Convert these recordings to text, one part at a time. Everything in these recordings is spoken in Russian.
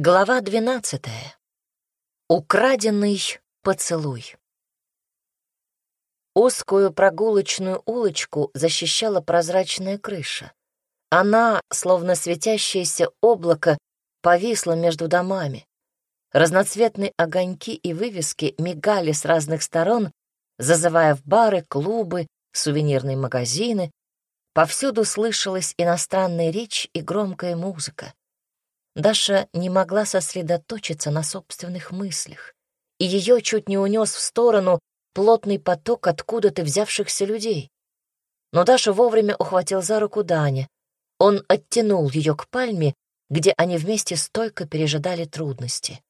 Глава двенадцатая. Украденный поцелуй. Узкую прогулочную улочку защищала прозрачная крыша. Она, словно светящееся облако, повисла между домами. Разноцветные огоньки и вывески мигали с разных сторон, зазывая в бары, клубы, сувенирные магазины. Повсюду слышалась иностранная речь и громкая музыка. Даша не могла сосредоточиться на собственных мыслях, и ее чуть не унес в сторону плотный поток откуда-то взявшихся людей. Но Даша вовремя ухватил за руку Даня. Он оттянул ее к пальме, где они вместе стойко пережидали трудности.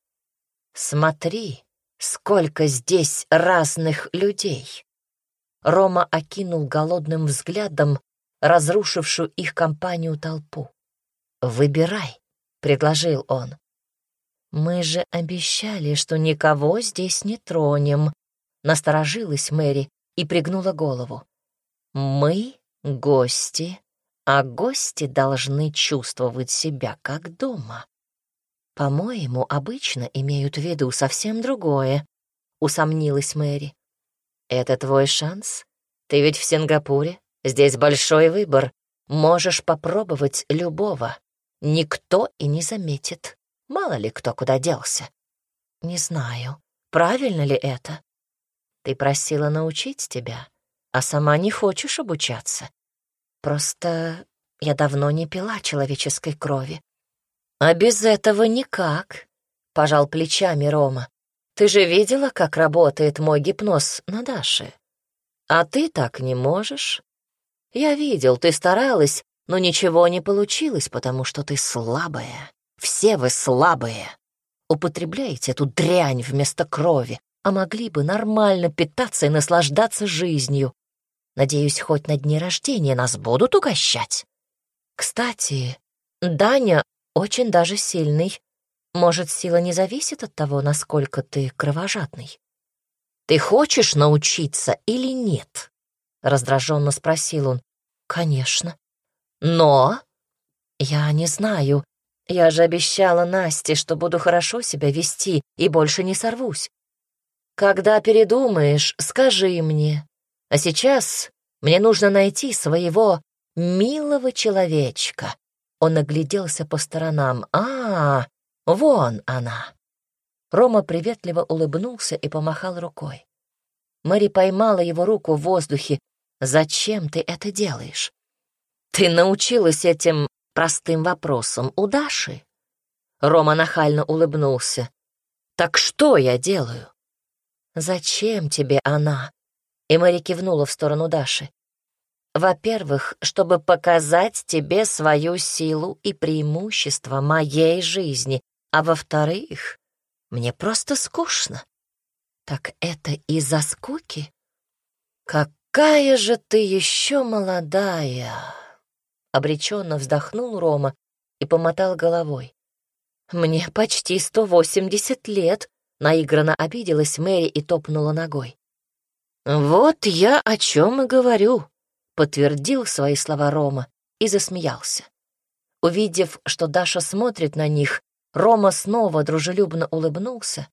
«Смотри, сколько здесь разных людей!» Рома окинул голодным взглядом разрушившую их компанию толпу. «Выбирай, — предложил он. «Мы же обещали, что никого здесь не тронем», — насторожилась Мэри и пригнула голову. «Мы — гости, а гости должны чувствовать себя как дома. По-моему, обычно имеют в виду совсем другое», — усомнилась Мэри. «Это твой шанс? Ты ведь в Сингапуре, здесь большой выбор, можешь попробовать любого». Никто и не заметит. Мало ли кто куда делся. Не знаю, правильно ли это. Ты просила научить тебя, а сама не хочешь обучаться. Просто я давно не пила человеческой крови. А без этого никак, — пожал плечами Рома. Ты же видела, как работает мой гипноз на Даше? А ты так не можешь. Я видел, ты старалась, но ничего не получилось, потому что ты слабая. Все вы слабые. Употребляете эту дрянь вместо крови, а могли бы нормально питаться и наслаждаться жизнью. Надеюсь, хоть на дне рождения нас будут угощать. Кстати, Даня очень даже сильный. Может, сила не зависит от того, насколько ты кровожадный? Ты хочешь научиться или нет? Раздраженно спросил он. Конечно. Но... Я не знаю. Я же обещала Насте, что буду хорошо себя вести и больше не сорвусь. Когда передумаешь, скажи мне. А сейчас мне нужно найти своего милого человечка. Он огляделся по сторонам. А, вон она. Рома приветливо улыбнулся и помахал рукой. Мэри поймала его руку в воздухе. «Зачем ты это делаешь?» «Ты научилась этим простым вопросам у Даши?» Рома нахально улыбнулся. «Так что я делаю?» «Зачем тебе она?» И Мэри кивнула в сторону Даши. «Во-первых, чтобы показать тебе свою силу и преимущество моей жизни, а во-вторых, мне просто скучно». «Так это из-за скуки?» «Какая же ты еще молодая!» Обреченно вздохнул Рома и помотал головой. «Мне почти сто восемьдесят лет», — наигранно обиделась Мэри и топнула ногой. «Вот я о чем и говорю», — подтвердил свои слова Рома и засмеялся. Увидев, что Даша смотрит на них, Рома снова дружелюбно улыбнулся,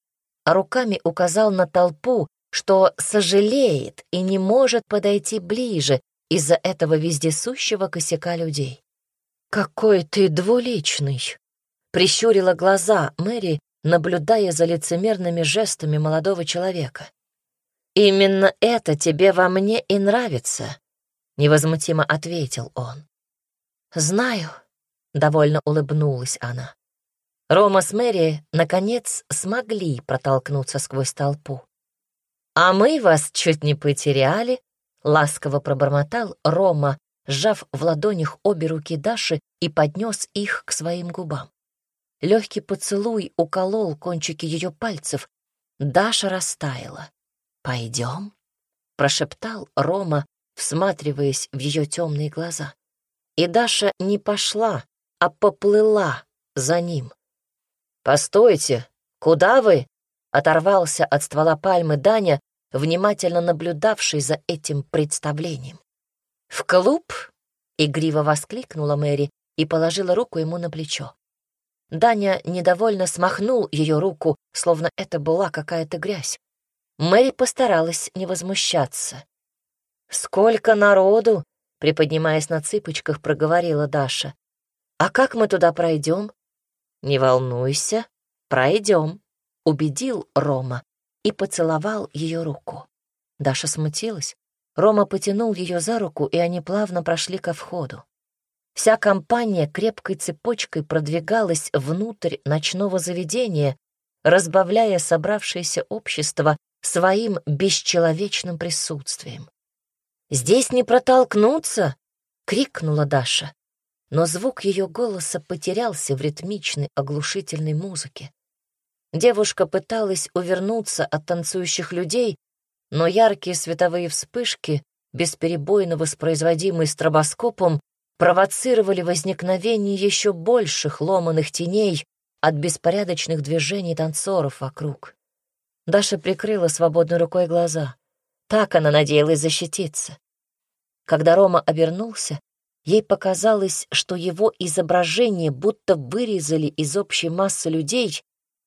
а руками указал на толпу, что сожалеет и не может подойти ближе, из-за этого вездесущего косяка людей. «Какой ты двуличный!» — прищурила глаза Мэри, наблюдая за лицемерными жестами молодого человека. «Именно это тебе во мне и нравится», — невозмутимо ответил он. «Знаю», — довольно улыбнулась она. Рома с Мэри, наконец, смогли протолкнуться сквозь толпу. «А мы вас чуть не потеряли», Ласково пробормотал Рома, сжав в ладонях обе руки Даши и поднес их к своим губам. Легкий поцелуй уколол кончики ее пальцев. Даша растаяла. «Пойдем?» — прошептал Рома, всматриваясь в ее темные глаза. И Даша не пошла, а поплыла за ним. «Постойте! Куда вы?» — оторвался от ствола пальмы Даня, внимательно наблюдавший за этим представлением. «В клуб?» — игриво воскликнула Мэри и положила руку ему на плечо. Даня недовольно смахнул ее руку, словно это была какая-то грязь. Мэри постаралась не возмущаться. «Сколько народу!» — приподнимаясь на цыпочках, проговорила Даша. «А как мы туда пройдем?» «Не волнуйся, пройдем», — убедил Рома и поцеловал ее руку. Даша смутилась. Рома потянул ее за руку, и они плавно прошли ко входу. Вся компания крепкой цепочкой продвигалась внутрь ночного заведения, разбавляя собравшееся общество своим бесчеловечным присутствием. «Здесь не протолкнуться!» — крикнула Даша. Но звук ее голоса потерялся в ритмичной оглушительной музыке. Девушка пыталась увернуться от танцующих людей, но яркие световые вспышки, бесперебойно воспроизводимые стробоскопом, провоцировали возникновение еще больших ломаных теней от беспорядочных движений танцоров вокруг. Даша прикрыла свободной рукой глаза. Так она надеялась защититься. Когда Рома обернулся, ей показалось, что его изображение будто вырезали из общей массы людей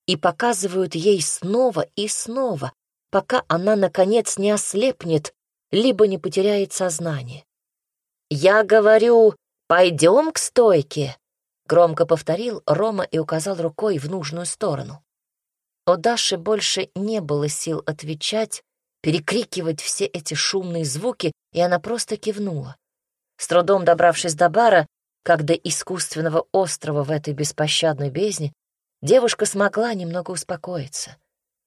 и показывают ей снова и снова, пока она, наконец, не ослепнет, либо не потеряет сознание. «Я говорю, пойдем к стойке», — громко повторил Рома и указал рукой в нужную сторону. У Даши больше не было сил отвечать, перекрикивать все эти шумные звуки, и она просто кивнула. С трудом добравшись до бара, как до искусственного острова в этой беспощадной бездне, девушка смогла немного успокоиться.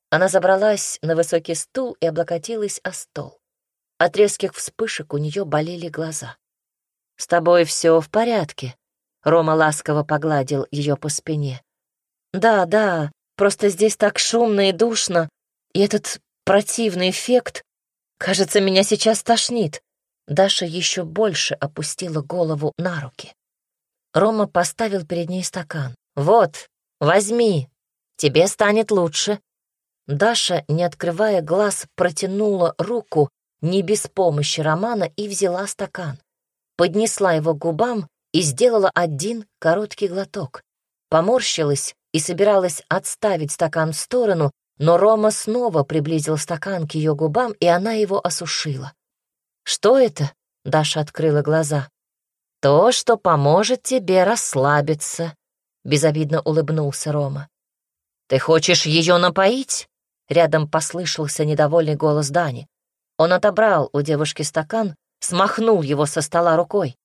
Она забралась на высокий стул и облокотилась о стол. От резких вспышек у нее болели глаза. «С тобой все в порядке?» Рома ласково погладил ее по спине. «Да, да, просто здесь так шумно и душно, и этот противный эффект, кажется, меня сейчас тошнит». Даша еще больше опустила голову на руки. Рома поставил перед ней стакан. «Вот, возьми, тебе станет лучше». Даша, не открывая глаз, протянула руку не без помощи Романа и взяла стакан поднесла его к губам и сделала один короткий глоток. Поморщилась и собиралась отставить стакан в сторону, но Рома снова приблизил стакан к ее губам, и она его осушила. «Что это?» — Даша открыла глаза. «То, что поможет тебе расслабиться», — безобидно улыбнулся Рома. «Ты хочешь ее напоить?» Рядом послышался недовольный голос Дани. Он отобрал у девушки стакан, смахнул его со стола рукой.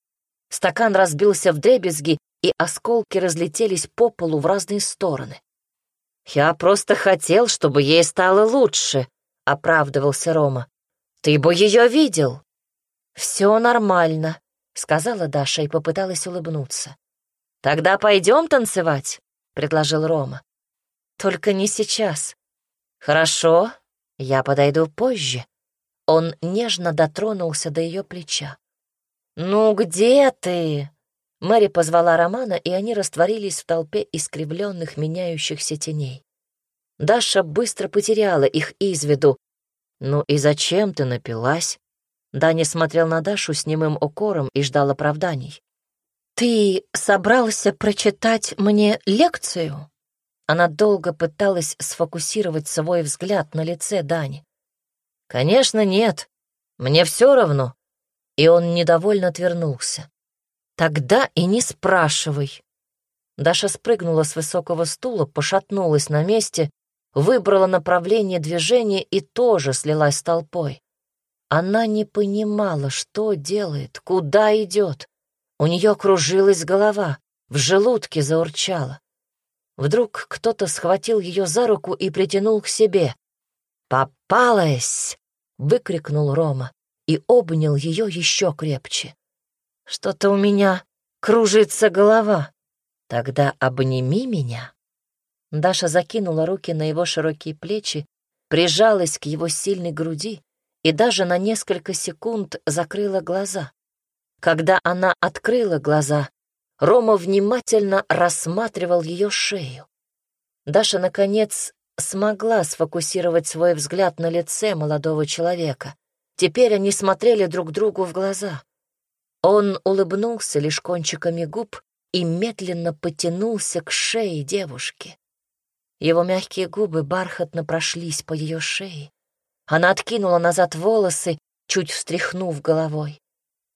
Стакан разбился в дребезги, и осколки разлетелись по полу в разные стороны. «Я просто хотел, чтобы ей стало лучше», — оправдывался Рома. «Ты бы ее видел». «Все нормально», — сказала Даша и попыталась улыбнуться. «Тогда пойдем танцевать», — предложил Рома. «Только не сейчас». «Хорошо, я подойду позже», он нежно дотронулся до ее плеча. «Ну где ты?» Мэри позвала Романа, и они растворились в толпе искривленных, меняющихся теней. Даша быстро потеряла их из виду. «Ну и зачем ты напилась?» Даня смотрел на Дашу с немым укором и ждал оправданий. «Ты собрался прочитать мне лекцию?» Она долго пыталась сфокусировать свой взгляд на лице Дани. «Конечно, нет. Мне все равно». И он недовольно отвернулся. «Тогда и не спрашивай». Даша спрыгнула с высокого стула, пошатнулась на месте, выбрала направление движения и тоже слилась с толпой. Она не понимала, что делает, куда идет. У нее кружилась голова, в желудке заурчала. Вдруг кто-то схватил ее за руку и притянул к себе. «Попалась!» — выкрикнул Рома и обнял ее еще крепче. «Что-то у меня кружится голова. Тогда обними меня». Даша закинула руки на его широкие плечи, прижалась к его сильной груди и даже на несколько секунд закрыла глаза. Когда она открыла глаза, Рома внимательно рассматривал ее шею. Даша, наконец, смогла сфокусировать свой взгляд на лице молодого человека. Теперь они смотрели друг другу в глаза. Он улыбнулся лишь кончиками губ, и медленно потянулся к шее девушки. Его мягкие губы бархатно прошлись по ее шее. Она откинула назад волосы, чуть встряхнув головой.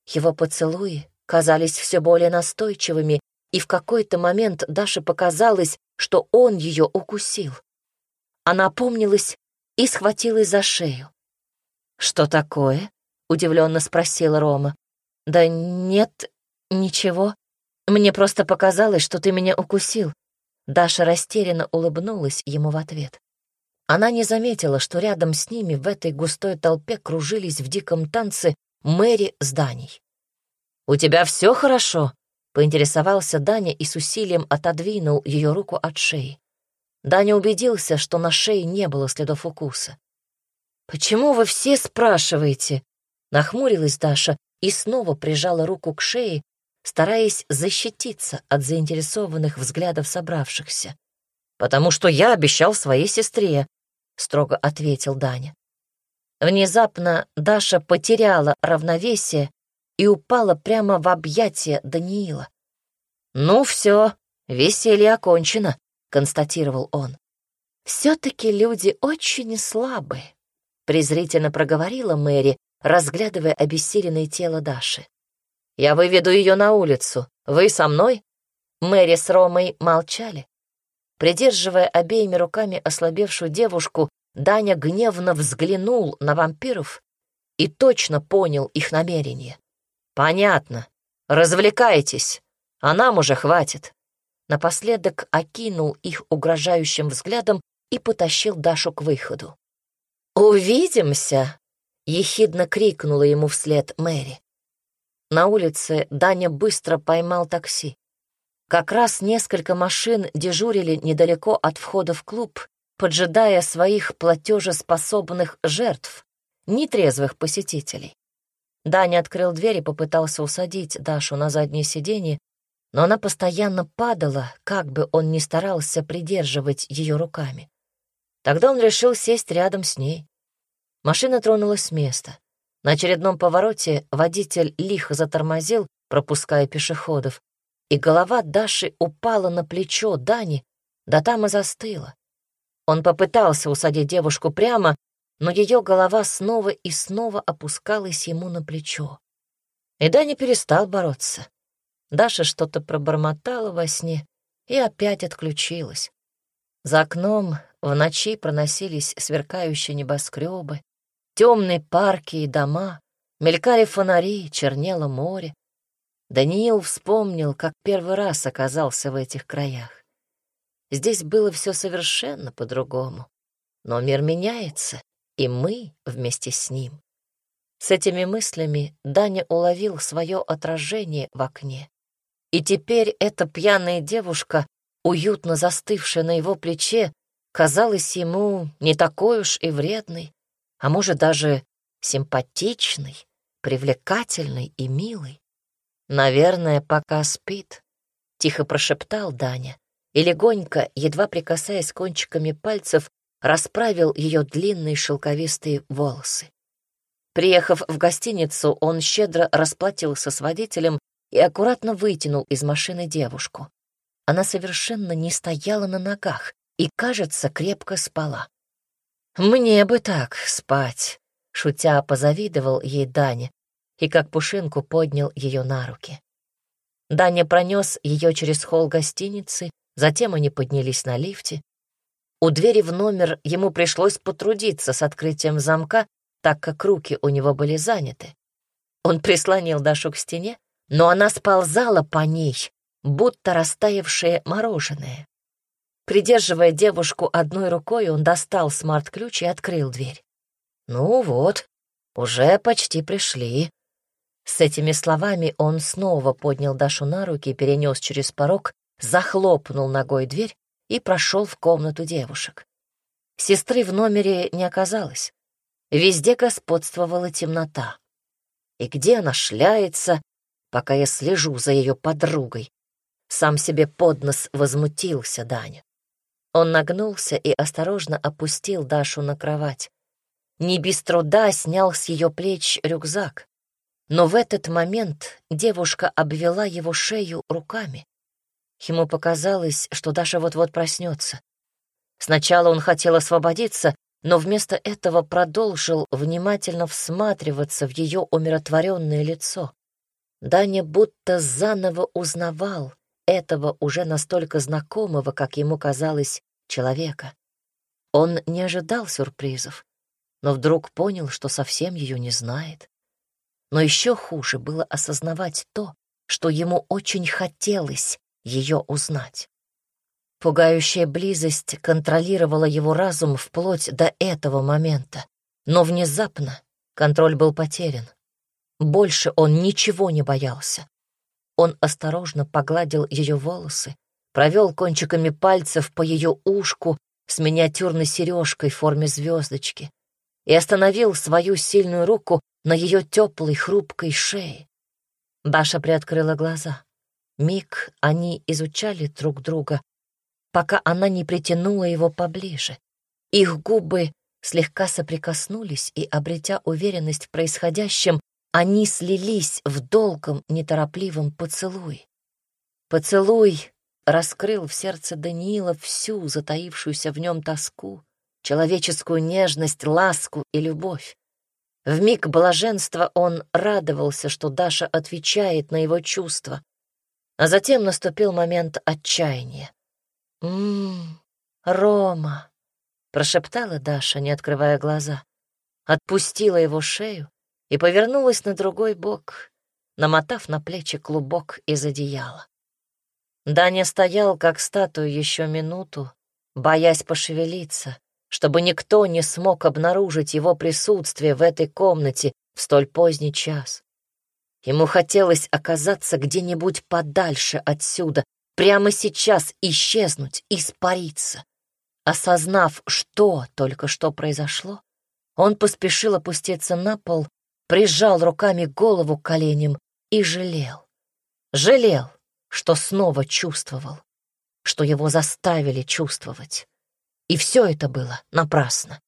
Его поцелуи казались все более настойчивыми, и в какой-то момент Даше показалось, что он ее укусил. Она опомнилась и схватилась за шею. «Что такое?» — удивленно спросила Рома. «Да нет, ничего. Мне просто показалось, что ты меня укусил». Даша растерянно улыбнулась ему в ответ. Она не заметила, что рядом с ними в этой густой толпе кружились в диком танце Мэри с Даней. «У тебя все хорошо?» — поинтересовался Даня и с усилием отодвинул ее руку от шеи. Даня убедился, что на шее не было следов укуса. «Почему вы все спрашиваете?» — нахмурилась Даша и снова прижала руку к шее, стараясь защититься от заинтересованных взглядов собравшихся. «Потому что я обещал своей сестре», — строго ответил Даня. Внезапно Даша потеряла равновесие и упала прямо в объятия Даниила. «Ну все, веселье окончено», — констатировал он. «Все-таки люди очень слабые», — презрительно проговорила Мэри, разглядывая обессиленное тело Даши. «Я выведу ее на улицу. Вы со мной?» Мэри с Ромой молчали. Придерживая обеими руками ослабевшую девушку, Даня гневно взглянул на вампиров и точно понял их намерение. «Понятно. Развлекайтесь, а нам уже хватит». Напоследок окинул их угрожающим взглядом и потащил Дашу к выходу. «Увидимся!» — ехидно крикнула ему вслед Мэри. На улице Даня быстро поймал такси. Как раз несколько машин дежурили недалеко от входа в клуб, поджидая своих платежеспособных жертв, нетрезвых посетителей. Даня открыл дверь и попытался усадить Дашу на заднее сиденье, но она постоянно падала, как бы он ни старался придерживать ее руками. Тогда он решил сесть рядом с ней. Машина тронулась с места. На очередном повороте водитель лихо затормозил, пропуская пешеходов, и голова Даши упала на плечо Дани, да там и застыла. Он попытался усадить девушку прямо, но ее голова снова и снова опускалась ему на плечо. И Даня перестал бороться. Даша что-то пробормотала во сне и опять отключилась. За окном в ночи проносились сверкающие небоскребы, темные парки и дома, мелькали фонари, чернело море. Даниил вспомнил, как первый раз оказался в этих краях. Здесь было все совершенно по-другому. Но мир меняется, и мы вместе с ним. С этими мыслями Даня уловил свое отражение в окне. И теперь эта пьяная девушка, уютно застывшая на его плече, казалась ему не такой уж и вредной, а может даже симпатичной, привлекательной и милой. «Наверное, пока спит», — тихо прошептал Даня, и легонько, едва прикасаясь кончиками пальцев, расправил ее длинные шелковистые волосы. Приехав в гостиницу, он щедро расплатился с водителем и аккуратно вытянул из машины девушку. Она совершенно не стояла на ногах и, кажется, крепко спала. «Мне бы так спать», — шутя позавидовал ей Даня и как пушинку поднял ее на руки. Даня пронес ее через холл гостиницы, затем они поднялись на лифте, у двери в номер ему пришлось потрудиться с открытием замка, так как руки у него были заняты. Он прислонил Дашу к стене, но она сползала по ней, будто растаявшее мороженое. Придерживая девушку одной рукой, он достал смарт-ключ и открыл дверь. «Ну вот, уже почти пришли». С этими словами он снова поднял Дашу на руки, перенес через порог, захлопнул ногой дверь и прошел в комнату девушек. Сестры в номере не оказалось. Везде господствовала темнота. И где она шляется, пока я слежу за ее подругой? Сам себе под нос возмутился Даня. Он нагнулся и осторожно опустил Дашу на кровать. Не без труда снял с ее плеч рюкзак. Но в этот момент девушка обвела его шею руками. Ему показалось, что Даша вот-вот проснется. Сначала он хотел освободиться, но вместо этого продолжил внимательно всматриваться в ее умиротворенное лицо. Даня будто заново узнавал этого уже настолько знакомого, как ему казалось, человека. Он не ожидал сюрпризов, но вдруг понял, что совсем ее не знает. Но еще хуже было осознавать то, что ему очень хотелось ее узнать. Пугающая близость контролировала его разум вплоть до этого момента. Но внезапно контроль был потерян. Больше он ничего не боялся. Он осторожно погладил ее волосы, провел кончиками пальцев по ее ушку с миниатюрной сережкой в форме звездочки и остановил свою сильную руку на ее теплой хрупкой шее. Даша приоткрыла глаза. Миг они изучали друг друга, пока она не притянула его поближе. Их губы слегка соприкоснулись, и, обретя уверенность в происходящем, они слились в долгом, неторопливом поцелуй. Поцелуй раскрыл в сердце Даниила всю затаившуюся в нем тоску, человеческую нежность, ласку и любовь. В миг блаженства он радовался, что Даша отвечает на его чувства, а затем наступил момент отчаяния. «М-м, Рома!» — прошептала Даша, не открывая глаза. Отпустила его шею и повернулась на другой бок, намотав на плечи клубок из одеяла. Даня стоял, как статуя, еще минуту, боясь пошевелиться, чтобы никто не смог обнаружить его присутствие в этой комнате в столь поздний час. Ему хотелось оказаться где-нибудь подальше отсюда, прямо сейчас исчезнуть, испариться. Осознав, что только что произошло, он поспешил опуститься на пол, прижал руками голову к коленям и жалел. Жалел, что снова чувствовал, что его заставили чувствовать. И все это было напрасно.